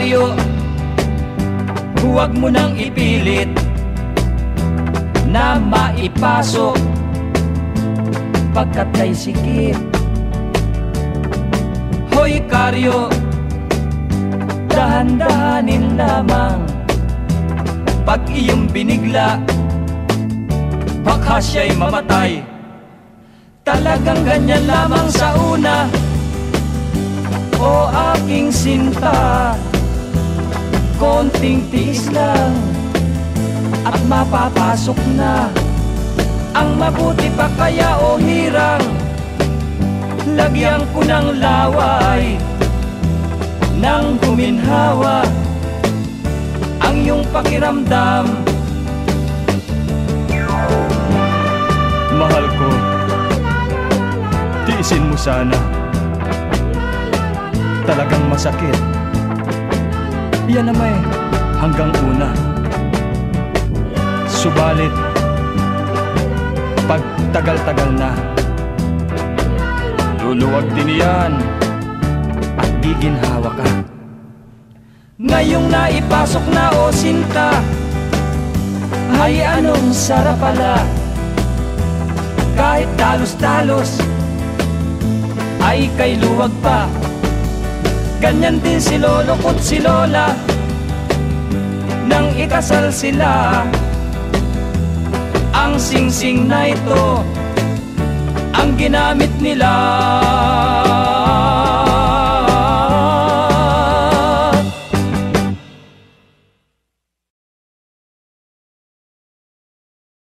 karyo Huwag mo nang ipilit Na maipasok Pagkat kay sikip. Hoy karyo Dahan-dahanin lamang Pag iyong binigla. Baka siya'y mamatay Talagang ganyan lamang sa una. O aking sinta Konting tiis lang At mapapasok na Ang mabuti pa kaya o hirang Lagyan ko ng laway Nang guminhawa Ang iyong pakiramdam Mahal ko, tiisin mo sana. Talagang masakit. Yan na may hanggang una. Subalit, pag tagal-tagal na, luluwag din yan at giginhawa ka. Ngayong naipasok na o sinta Ay anong sarap pala Kahit talos-talos Ay kay luwag pa Ganyan din si lolo ko't si lola. Nang ikasal sila. Ang singsing na ito Ang ginamit nila